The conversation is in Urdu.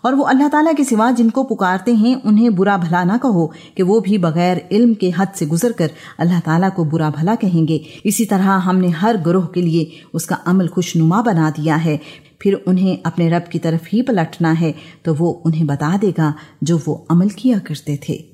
اور وہ اللہ تعالیٰ کے سوا جن کو پکارتے ہیں، انہیں برا بھلا نہ کہو کہ وہ بھی بغیر علم کے حد سے گزر کر اللہ تعالیٰ کو برا بھلا کہیں گے۔ اسی طرح ہم نے ہر گروہ کے لیے اس کا عمل خوش نما بنا دیا ہے۔ پھر انہیں اپنے رب کی طرف ہی پلٹنا ہے تو وہ انہیں بتا دے گا جو وہ عمل کیا کرتے تھے۔